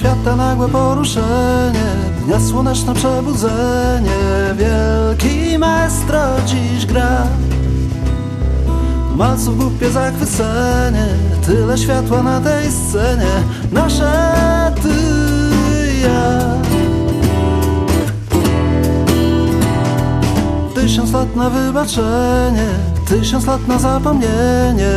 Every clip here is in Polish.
świata nagłe poruszenie Dnia słoneczne przebudzenie Wielki maestro dziś gra. Malców głupie zachwycenie Tyle światła na tej scenie Nasze ty ja. Tysiąc lat na wybaczenie Tysiąc lat na zapomnienie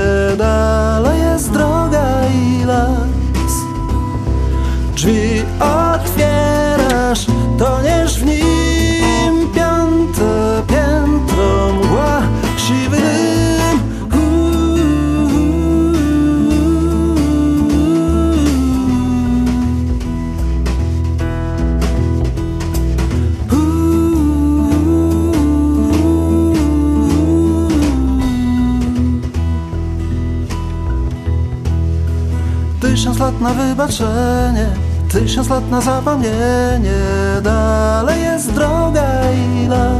Tysiąc lat na wybaczenie Tysiąc lat na zapomnienie. Dalej jest droga i las